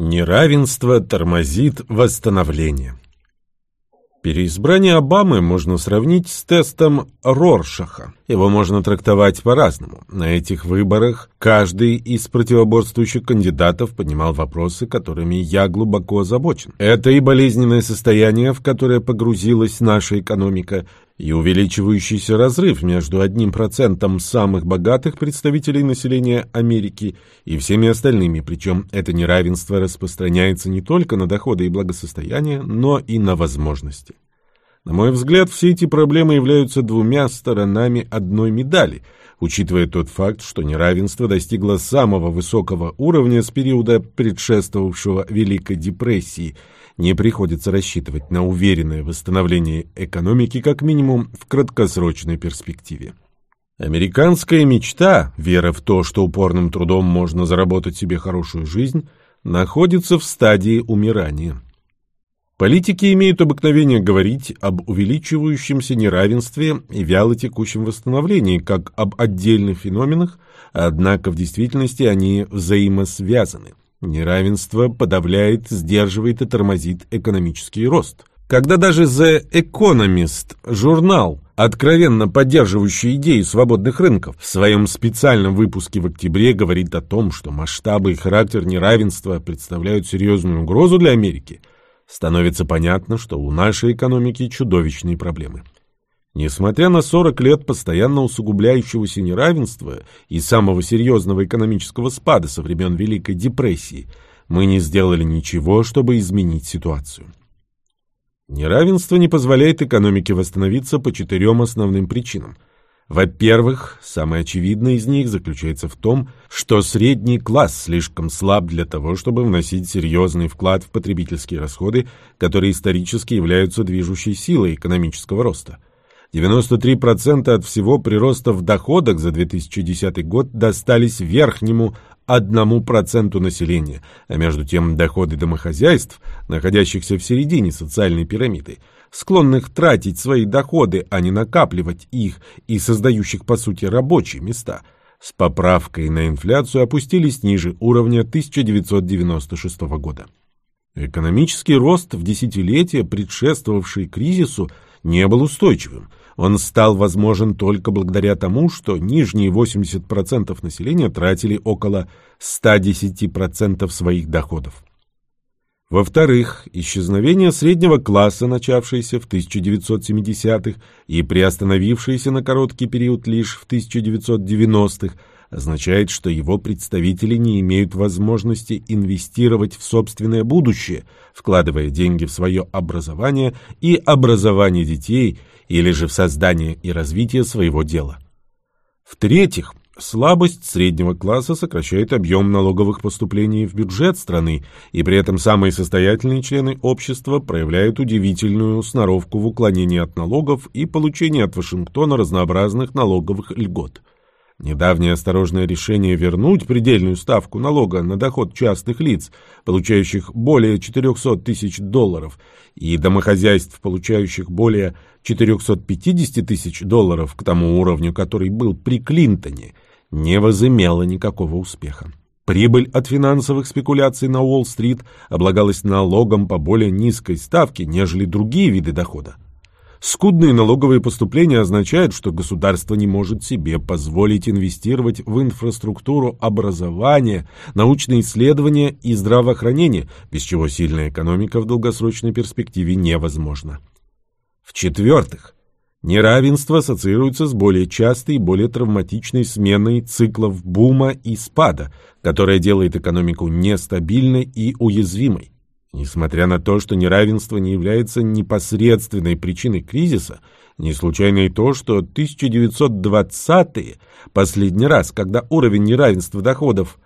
Неравенство тормозит восстановление. Переизбрание Обамы можно сравнить с тестом Роршаха. Его можно трактовать по-разному. На этих выборах каждый из противоборствующих кандидатов поднимал вопросы, которыми я глубоко озабочен. Это и болезненное состояние, в которое погрузилась наша экономика, и увеличивающийся разрыв между одним процентом самых богатых представителей населения Америки и всеми остальными, причем это неравенство распространяется не только на доходы и благосостояние, но и на возможности. На мой взгляд, все эти проблемы являются двумя сторонами одной медали, учитывая тот факт, что неравенство достигло самого высокого уровня с периода предшествовавшего Великой депрессии – не приходится рассчитывать на уверенное восстановление экономики как минимум в краткосрочной перспективе. Американская мечта, вера в то, что упорным трудом можно заработать себе хорошую жизнь, находится в стадии умирания. Политики имеют обыкновение говорить об увеличивающемся неравенстве и вялотекущем восстановлении как об отдельных феноменах, однако в действительности они взаимосвязаны. Неравенство подавляет, сдерживает и тормозит экономический рост. Когда даже The Economist, журнал, откровенно поддерживающий идеи свободных рынков, в своем специальном выпуске в октябре говорит о том, что масштабы и характер неравенства представляют серьезную угрозу для Америки, становится понятно, что у нашей экономики чудовищные проблемы. Несмотря на 40 лет постоянно усугубляющегося неравенства и самого серьезного экономического спада со времен Великой депрессии, мы не сделали ничего, чтобы изменить ситуацию. Неравенство не позволяет экономике восстановиться по четырем основным причинам. Во-первых, самое очевидное из них заключается в том, что средний класс слишком слаб для того, чтобы вносить серьезный вклад в потребительские расходы, которые исторически являются движущей силой экономического роста – 93% от всего прироста в доходах за 2010 год достались верхнему 1% населения, а между тем доходы домохозяйств, находящихся в середине социальной пирамиды, склонных тратить свои доходы, а не накапливать их и создающих по сути рабочие места, с поправкой на инфляцию опустились ниже уровня 1996 года. Экономический рост в десятилетия, предшествовавший кризису, не был устойчивым. Он стал возможен только благодаря тому, что нижние 80% населения тратили около 110% своих доходов. Во-вторых, исчезновение среднего класса, начавшееся в 1970-х и приостановившееся на короткий период лишь в 1990-х, означает, что его представители не имеют возможности инвестировать в собственное будущее, вкладывая деньги в свое образование и образование детей или же в создание и развитие своего дела. В-третьих, слабость среднего класса сокращает объем налоговых поступлений в бюджет страны, и при этом самые состоятельные члены общества проявляют удивительную сноровку в уклонении от налогов и получении от Вашингтона разнообразных налоговых льгот – Недавнее осторожное решение вернуть предельную ставку налога на доход частных лиц, получающих более 400 тысяч долларов, и домохозяйств, получающих более 450 тысяч долларов к тому уровню, который был при Клинтоне, не возымело никакого успеха. Прибыль от финансовых спекуляций на Уолл-стрит облагалась налогом по более низкой ставке, нежели другие виды дохода. Скудные налоговые поступления означают, что государство не может себе позволить инвестировать в инфраструктуру образования, научные исследования и здравоохранение, без чего сильная экономика в долгосрочной перспективе невозможна. В-четвертых, неравенство ассоциируется с более частой и более травматичной сменой циклов бума и спада, которая делает экономику нестабильной и уязвимой. Несмотря на то, что неравенство не является непосредственной причиной кризиса, не случайно и то, что 1920-е, последний раз, когда уровень неравенства доходов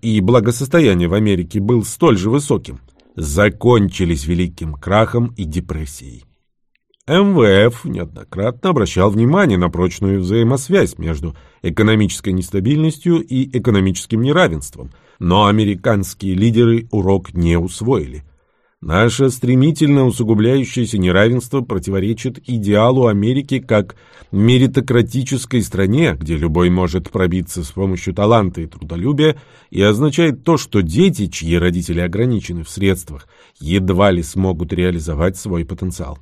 и благосостояния в Америке был столь же высоким, закончились великим крахом и депрессией. МВФ неоднократно обращал внимание на прочную взаимосвязь между экономической нестабильностью и экономическим неравенством, но американские лидеры урок не усвоили. Наше стремительно усугубляющееся неравенство противоречит идеалу Америки как меритократической стране, где любой может пробиться с помощью таланта и трудолюбия, и означает то, что дети, чьи родители ограничены в средствах, едва ли смогут реализовать свой потенциал.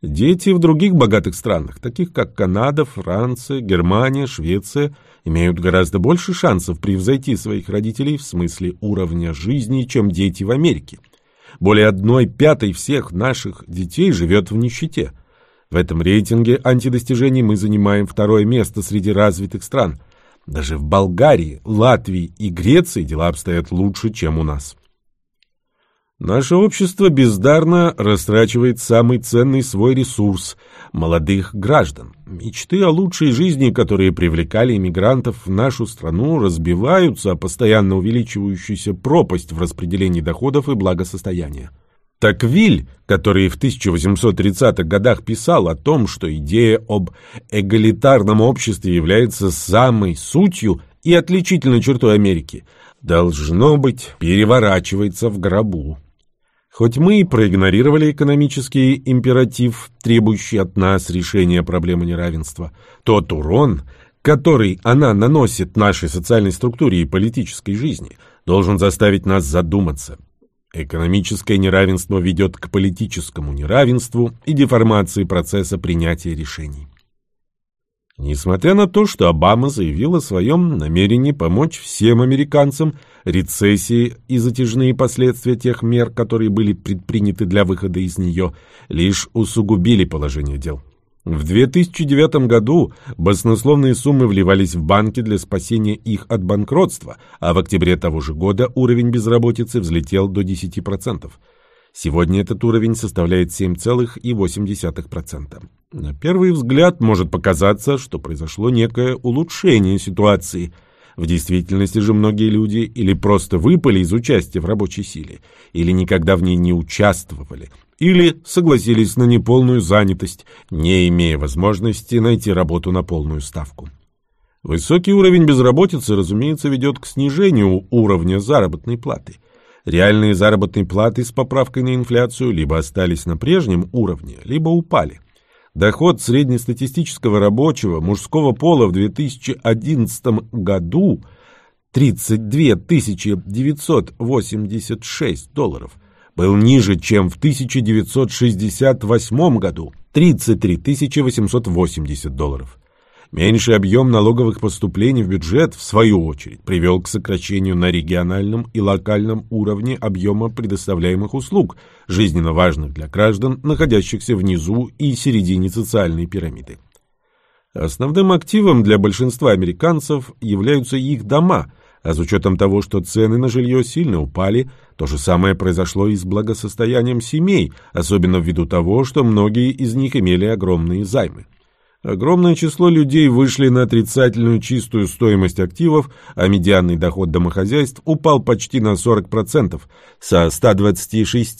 Дети в других богатых странах, таких как Канада, Франция, Германия, Швеция, имеют гораздо больше шансов превзойти своих родителей в смысле уровня жизни, чем дети в Америке – более одной пятой всех наших детей живет в нищете. В этом рейтинге антидостижений мы занимаем второе место среди развитых стран. Даже в Болгарии, Латвии и Греции дела обстоят лучше, чем у нас. Наше общество бездарно растрачивает самый ценный свой ресурс – молодых граждан. Мечты о лучшей жизни, которые привлекали иммигрантов в нашу страну, разбиваются о постоянно увеличивающуюся пропасть в распределении доходов и благосостояния. Таквиль, который в 1830-х годах писал о том, что идея об эгалитарном обществе является самой сутью и отличительной чертой Америки, должно быть, переворачивается в гробу. Хоть мы и проигнорировали экономический императив, требующий от нас решения проблемы неравенства, тот урон, который она наносит нашей социальной структуре и политической жизни, должен заставить нас задуматься. Экономическое неравенство ведет к политическому неравенству и деформации процесса принятия решений. Несмотря на то, что Обама заявил о своем намерении помочь всем американцам, рецессии и затяжные последствия тех мер, которые были предприняты для выхода из нее, лишь усугубили положение дел. В 2009 году баснословные суммы вливались в банки для спасения их от банкротства, а в октябре того же года уровень безработицы взлетел до 10%. Сегодня этот уровень составляет 7,8%. На первый взгляд может показаться, что произошло некое улучшение ситуации. В действительности же многие люди или просто выпали из участия в рабочей силе, или никогда в ней не участвовали, или согласились на неполную занятость, не имея возможности найти работу на полную ставку. Высокий уровень безработицы, разумеется, ведет к снижению уровня заработной платы – Реальные заработные платы с поправкой на инфляцию либо остались на прежнем уровне, либо упали. Доход среднестатистического рабочего мужского пола в 2011 году 32 986 долларов был ниже, чем в 1968 году 33 880 долларов. Меньший объем налоговых поступлений в бюджет, в свою очередь, привел к сокращению на региональном и локальном уровне объема предоставляемых услуг, жизненно важных для граждан, находящихся внизу и середине социальной пирамиды. Основным активом для большинства американцев являются их дома, а с учетом того, что цены на жилье сильно упали, то же самое произошло и с благосостоянием семей, особенно ввиду того, что многие из них имели огромные займы. Огромное число людей вышли на отрицательную чистую стоимость активов, а медианный доход домохозяйств упал почти на 40%, со 126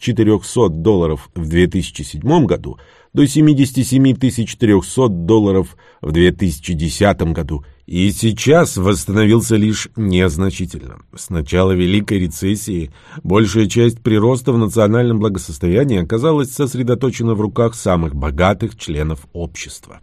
400 долларов в 2007 году до 77 300 долларов в 2010 году и сейчас восстановился лишь незначительно. С начала Великой рецессии большая часть прироста в национальном благосостоянии оказалась сосредоточена в руках самых богатых членов общества.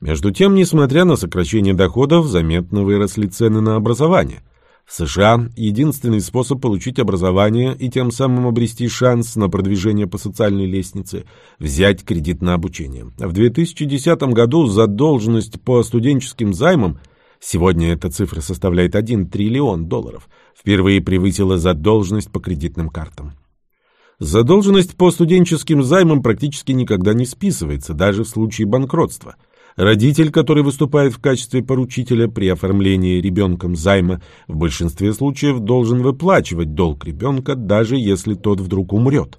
Между тем, несмотря на сокращение доходов, заметно выросли цены на образование – в США единственный способ получить образование и тем самым обрести шанс на продвижение по социальной лестнице – взять кредит на обучение. В 2010 году задолженность по студенческим займам – сегодня эта цифра составляет 1 триллион долларов – впервые превысила задолженность по кредитным картам. Задолженность по студенческим займам практически никогда не списывается, даже в случае банкротства – Родитель, который выступает в качестве поручителя при оформлении ребенком займа, в большинстве случаев должен выплачивать долг ребенка, даже если тот вдруг умрет.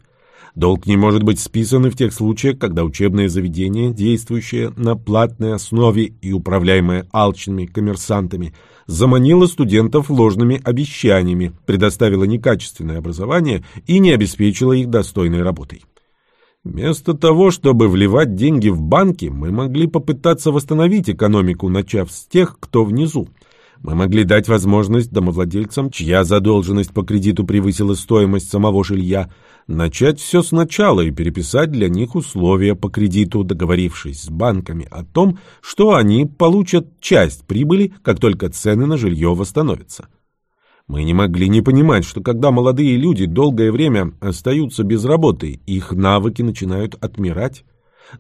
Долг не может быть списан и в тех случаях, когда учебное заведение, действующее на платной основе и управляемое алчными коммерсантами, заманило студентов ложными обещаниями, предоставило некачественное образование и не обеспечило их достойной работой. Вместо того, чтобы вливать деньги в банки, мы могли попытаться восстановить экономику, начав с тех, кто внизу. Мы могли дать возможность домовладельцам, чья задолженность по кредиту превысила стоимость самого жилья, начать все сначала и переписать для них условия по кредиту, договорившись с банками о том, что они получат часть прибыли, как только цены на жилье восстановятся. Мы не могли не понимать, что когда молодые люди долгое время остаются без работы, их навыки начинают отмирать.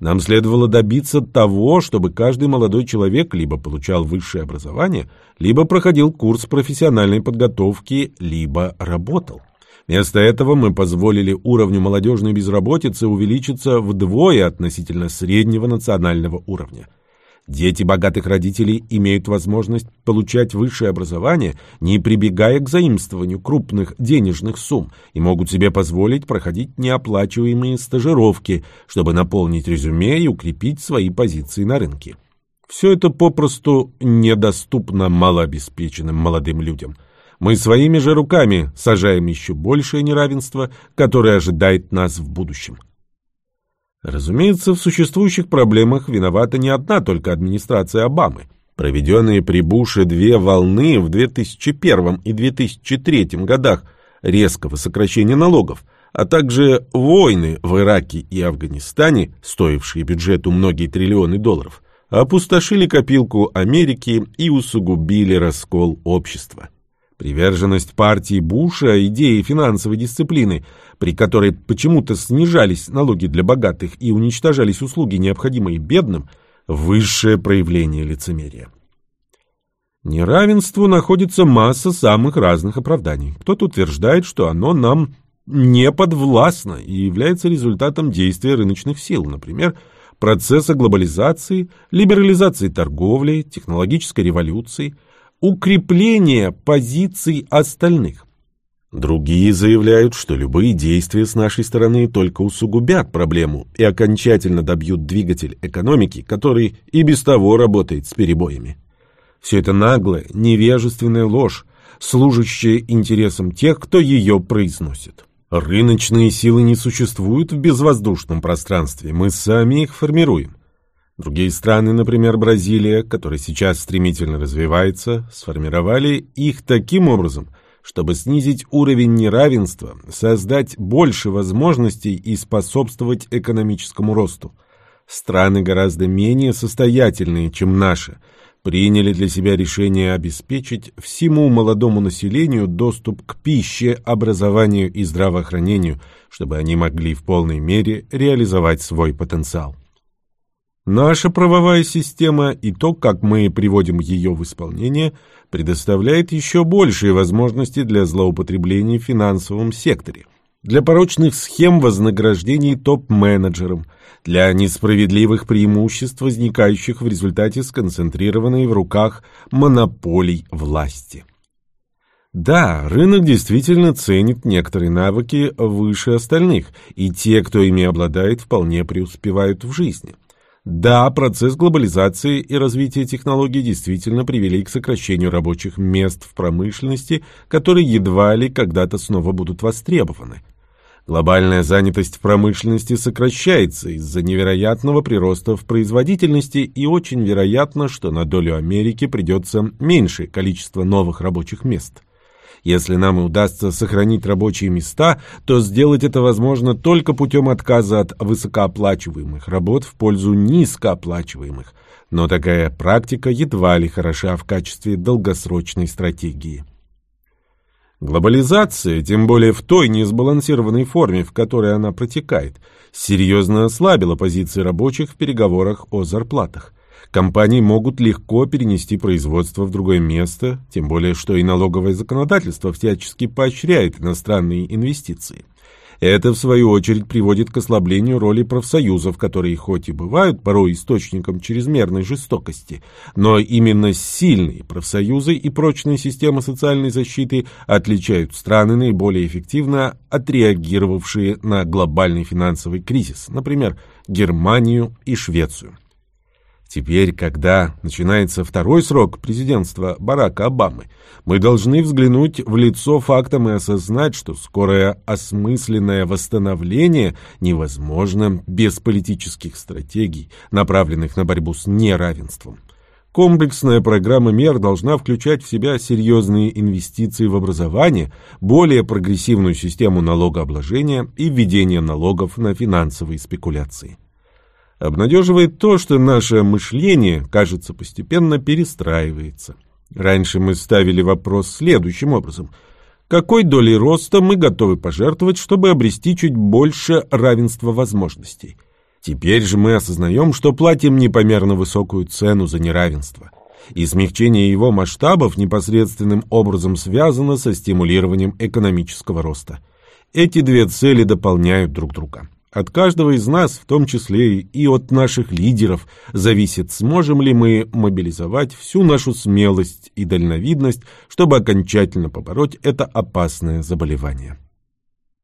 Нам следовало добиться того, чтобы каждый молодой человек либо получал высшее образование, либо проходил курс профессиональной подготовки, либо работал. Вместо этого мы позволили уровню молодежной безработицы увеличиться вдвое относительно среднего национального уровня. Дети богатых родителей имеют возможность получать высшее образование, не прибегая к заимствованию крупных денежных сумм, и могут себе позволить проходить неоплачиваемые стажировки, чтобы наполнить резюме и укрепить свои позиции на рынке. Все это попросту недоступно малообеспеченным молодым людям. Мы своими же руками сажаем еще большее неравенство, которое ожидает нас в будущем. Разумеется, в существующих проблемах виновата не одна только администрация Обамы. Проведенные при Буше две волны в 2001 и 2003 годах резкого сокращения налогов, а также войны в Ираке и Афганистане, стоившие бюджету многие триллионы долларов, опустошили копилку Америки и усугубили раскол общества. Приверженность партии Буша идеи финансовой дисциплины, при которой почему-то снижались налоги для богатых и уничтожались услуги, необходимые бедным, высшее проявление лицемерия. Неравенству находится масса самых разных оправданий. Кто-то утверждает, что оно нам не подвластно и является результатом действия рыночных сил, например, процесса глобализации, либерализации торговли, технологической революции – укрепление позиций остальных. Другие заявляют, что любые действия с нашей стороны только усугубят проблему и окончательно добьют двигатель экономики, который и без того работает с перебоями. Все это наглая, невежественная ложь, служащая интересам тех, кто ее произносит. Рыночные силы не существуют в безвоздушном пространстве, мы сами их формируем. Другие страны, например, Бразилия, которая сейчас стремительно развивается, сформировали их таким образом, чтобы снизить уровень неравенства, создать больше возможностей и способствовать экономическому росту. Страны гораздо менее состоятельные, чем наши, приняли для себя решение обеспечить всему молодому населению доступ к пище, образованию и здравоохранению, чтобы они могли в полной мере реализовать свой потенциал. Наша правовая система и то, как мы приводим ее в исполнение, предоставляет еще большие возможности для злоупотреблений в финансовом секторе, для порочных схем вознаграждений топ-менеджерам, для несправедливых преимуществ, возникающих в результате сконцентрированной в руках монополий власти. Да, рынок действительно ценит некоторые навыки выше остальных, и те, кто ими обладает, вполне преуспевают в жизни – да, процесс глобализации и развития технологий действительно привели к сокращению рабочих мест в промышленности, которые едва ли когда-то снова будут востребованы. Глобальная занятость в промышленности сокращается из-за невероятного прироста в производительности и очень вероятно, что на долю Америки придется меньшее количество новых рабочих мест. Если нам и удастся сохранить рабочие места, то сделать это возможно только путем отказа от высокооплачиваемых работ в пользу низкооплачиваемых. Но такая практика едва ли хороша в качестве долгосрочной стратегии. Глобализация, тем более в той несбалансированной форме, в которой она протекает, серьезно ослабила позиции рабочих в переговорах о зарплатах. Компании могут легко перенести производство в другое место, тем более что и налоговое законодательство всячески поощряет иностранные инвестиции. Это, в свою очередь, приводит к ослаблению роли профсоюзов, которые хоть и бывают порой источником чрезмерной жестокости, но именно сильные профсоюзы и прочная система социальной защиты отличают страны, наиболее эффективно отреагировавшие на глобальный финансовый кризис, например, Германию и Швецию. Теперь, когда начинается второй срок президентства Барака Обамы, мы должны взглянуть в лицо фактам и осознать, что скорое осмысленное восстановление невозможно без политических стратегий, направленных на борьбу с неравенством. Комплексная программа мер должна включать в себя серьезные инвестиции в образование, более прогрессивную систему налогообложения и введение налогов на финансовые спекуляции. Обнадеживает то, что наше мышление, кажется, постепенно перестраивается. Раньше мы ставили вопрос следующим образом. Какой долей роста мы готовы пожертвовать, чтобы обрести чуть больше равенства возможностей? Теперь же мы осознаем, что платим непомерно высокую цену за неравенство. И смягчение его масштабов непосредственным образом связано со стимулированием экономического роста. Эти две цели дополняют друг друга. От каждого из нас, в том числе и от наших лидеров, зависит, сможем ли мы мобилизовать всю нашу смелость и дальновидность, чтобы окончательно побороть это опасное заболевание.